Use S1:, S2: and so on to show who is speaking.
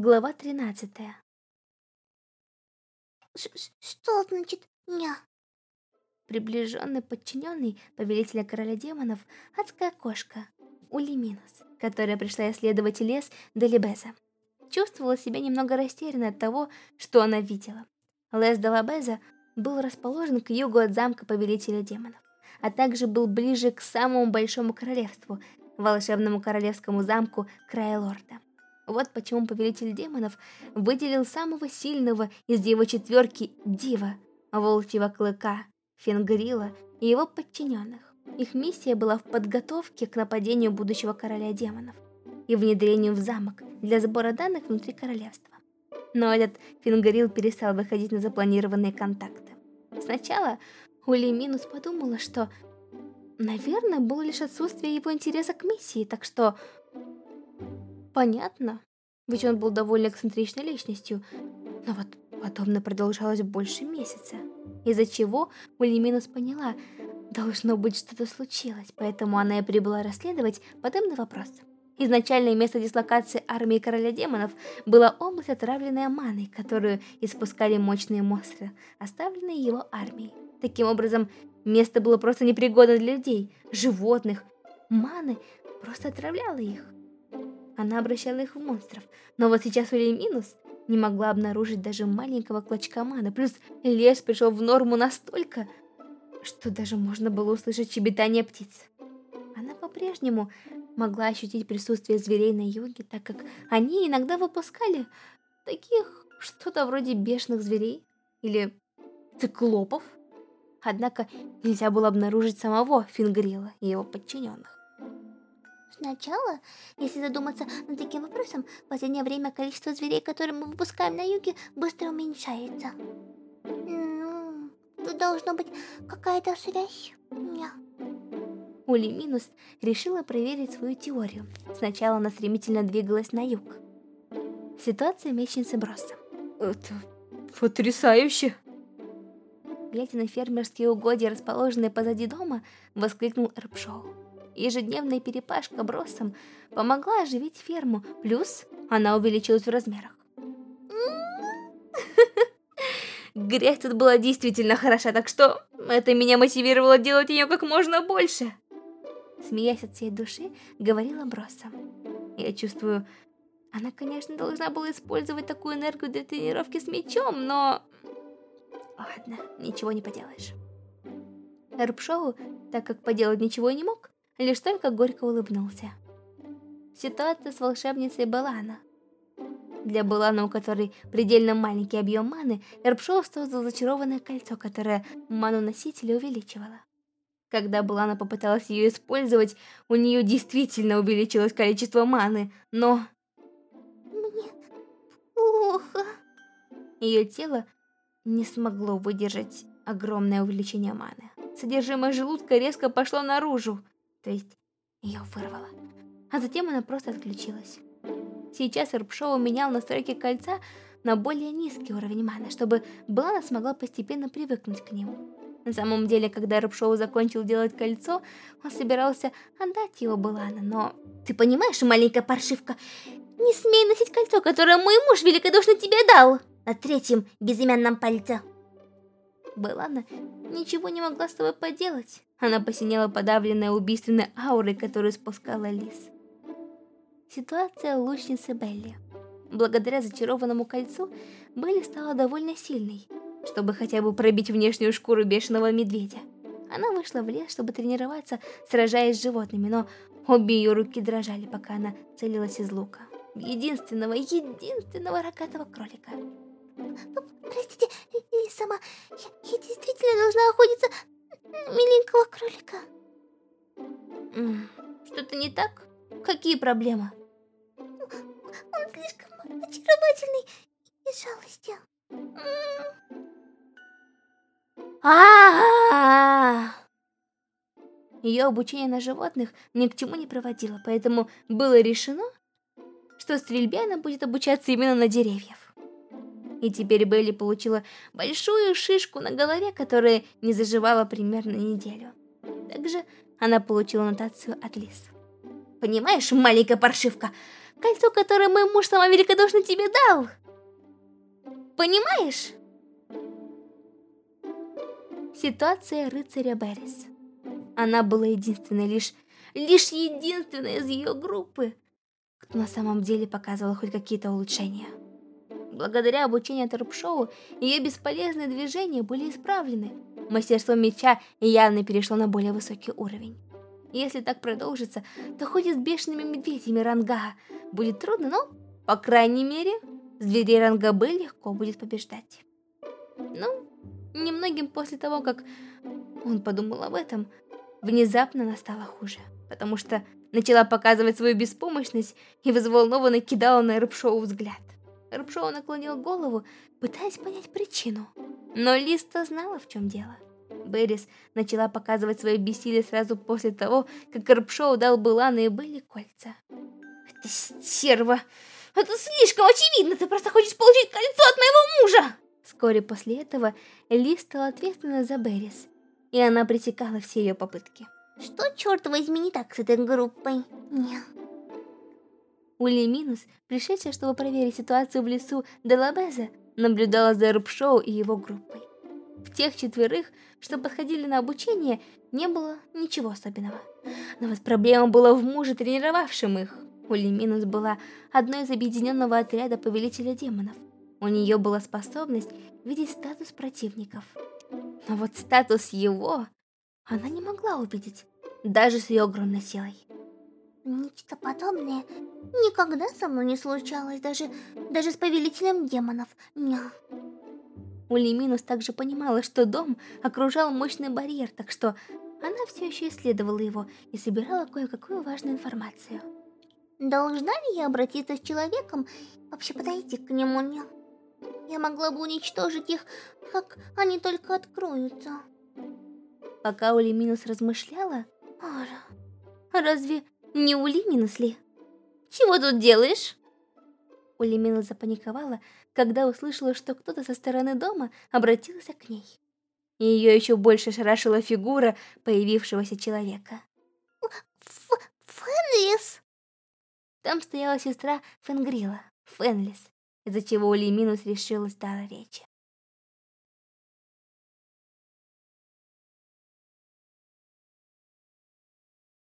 S1: Глава 13
S2: Ш Что значит «ня»?
S1: Приближенный подчиненный повелителя короля демонов, адская кошка, Улиминус, которая пришла исследовать лес Делибеза, чувствовала себя немного растерянной от того, что она видела. Лес Делабеза был расположен к югу от замка повелителя демонов, а также был ближе к самому большому королевству, волшебному королевскому замку Края Лорда. Вот почему повелитель демонов выделил самого сильного из его четверки Дива, Волчьего Клыка, Фенгрила и его подчиненных. Их миссия была в подготовке к нападению будущего короля демонов и внедрению в замок для сбора данных внутри королевства. Но этот Фингрил перестал выходить на запланированные контакты. Сначала Ули Минус подумала, что, наверное, было лишь отсутствие его интереса к миссии, так что Понятно, ведь он был довольно эксцентричной личностью, но вот подобное продолжалось больше месяца, из-за чего Улиминус поняла, должно быть что-то случилось, поэтому она и прибыла расследовать подобный вопрос. Изначальное место дислокации армии Короля Демонов была область, отравленная маной, которую испускали мощные монстры, оставленные его армией. Таким образом, место было просто непригодно для людей, животных. Маны просто отравляла их она обращала их в монстров. Но вот сейчас Ули минус не могла обнаружить даже маленького клочка маны. Плюс лес пришел в норму настолько, что даже можно было услышать щебетание птиц. Она по-прежнему могла ощутить присутствие зверей на юге, так как они иногда выпускали таких что-то вроде бешеных зверей или циклопов. Однако нельзя было обнаружить самого Фингрила и его подчиненных.
S2: Сначала, если задуматься над таким вопросом, в последнее время количество зверей, которые мы выпускаем на юге, быстро уменьшается. Ну, тут должна быть какая-то связь. Ня.
S1: Ули Минус решила проверить свою теорию. Сначала она стремительно двигалась на юг. Ситуация мечницы Броса. Это потрясающе! Глядя на фермерские угодья, расположенные позади дома, воскликнул Эрпшоу. Ежедневная перепашка бросом помогла оживить ферму, плюс она увеличилась в размерах. Грязь тут была действительно хороша, так что это меня мотивировало делать ее как можно больше. Смеясь от всей души, говорила Бросом. Я чувствую, она, конечно, должна была использовать такую энергию для тренировки с мечом, но... Ладно, ничего не поделаешь. Эрпшоу, так как поделать ничего не мог, лишь только горько улыбнулся. Ситуация с волшебницей Балана. Для Балана, у которой предельно маленький объем маны, Эрпшоу создал зачарованное кольцо, которое ману носителя увеличивало. Когда Балана попыталась ее использовать, у нее действительно увеличилось количество маны, но...
S2: Мне плохо.
S1: Ее тело не смогло выдержать огромное увеличение маны. Содержимое желудка резко пошло наружу то есть ее вырвало. А затем она просто отключилась. Сейчас Эрпшоу менял настройки кольца на более низкий уровень маны, чтобы Блана смогла постепенно привыкнуть к нему. На самом деле, когда Рыбшоу закончил делать кольцо, он собирался отдать его Балана, но...
S2: Ты понимаешь, маленькая паршивка, не смей носить кольцо, которое мой муж великодушно тебе дал на третьем безымянном пальце.
S1: Балана ничего не могла с тобой поделать. Она посинела подавленная убийственной аурой, которую спускала Лис. Ситуация лучницы Белли. Благодаря зачарованному кольцу, Белли стала довольно сильной, чтобы хотя бы пробить внешнюю шкуру бешеного медведя. Она вышла в лес, чтобы тренироваться, сражаясь с животными, но обе ее руки дрожали, пока она целилась из лука. Единственного, единственного рогатого кролика.
S2: Простите, я сама, я, я действительно должна охотиться миленького кролика.
S1: Что-то не так? Какие проблемы?
S2: Он слишком очаровательный и жалостью.
S1: А, Ее обучение на животных ни к чему не проводило, поэтому было решено, что стрельбе она будет обучаться именно на деревьях. И теперь Белли получила большую шишку на голове, которая не заживала примерно неделю. Также она получила нотацию от Лис.
S2: Понимаешь, маленькая паршивка,
S1: кольцо, которое мой муж сама великодушно тебе дал. Понимаешь? Ситуация рыцаря Беррис. Она была единственной, лишь, лишь единственной из ее группы, кто на самом деле показывал хоть какие-то улучшения. Благодаря обучению торп-шоу, ее бесполезные движения были исправлены. Мастерство меча явно перешло на более высокий уровень. Если так продолжится, то хоть и с бешеными медведями Ранга будет трудно, но, по крайней мере, зверей Ранга Б легко будет побеждать. Ну, немногим после того, как он подумал об этом, внезапно настало хуже, потому что начала показывать свою беспомощность и взволнованно кидала на Рыбшоу взгляд. Рыбшоу наклонил голову, пытаясь понять причину, но Листа знала, в чем дело. Беррис начала показывать свое бессилие сразу после того, как Рыбшоу дал Былана и Белли кольца. «Это стерва! Это слишком очевидно! Ты просто хочешь получить кольцо от моего мужа!» Вскоре после этого Ли стала ответственна за Беррис, и она пресекала все ее попытки.
S2: Что, черт возьми, не так с этой группой? Не.
S1: Ули Минус, пришедшая, чтобы проверить ситуацию в лесу Делабеза, наблюдала за Рубшоу и его группой. В тех четверых, что подходили на обучение, не было ничего особенного. Но вот проблема была в муже, тренировавшем их. Ули Минус была одной из объединенного отряда Повелителя Демонов. У нее была способность видеть статус противников. Но вот статус его она не могла увидеть, даже с ее огромной силой.
S2: Нечто подобное никогда со мной не случалось, даже, даже с повелителем демонов. Ня.
S1: Улиминус также понимала, что дом окружал мощный барьер, так что она все еще исследовала его и собирала кое-какую важную информацию.
S2: Должна ли я обратиться с человеком, вообще подойти к нему? Ня? Я могла бы уничтожить их, как они только откроются.
S1: Пока Ули Минус размышляла, Ара, разве не Ули Минус ли? Чего тут делаешь? Ули Минус запаниковала, когда услышала, что кто-то со стороны дома обратился к ней. Ее еще больше шарашила фигура появившегося человека.
S2: Ф Фенлис!
S1: Там стояла сестра Фенгрила, Фенлис, из-за чего Ули Минус решилась дала речи.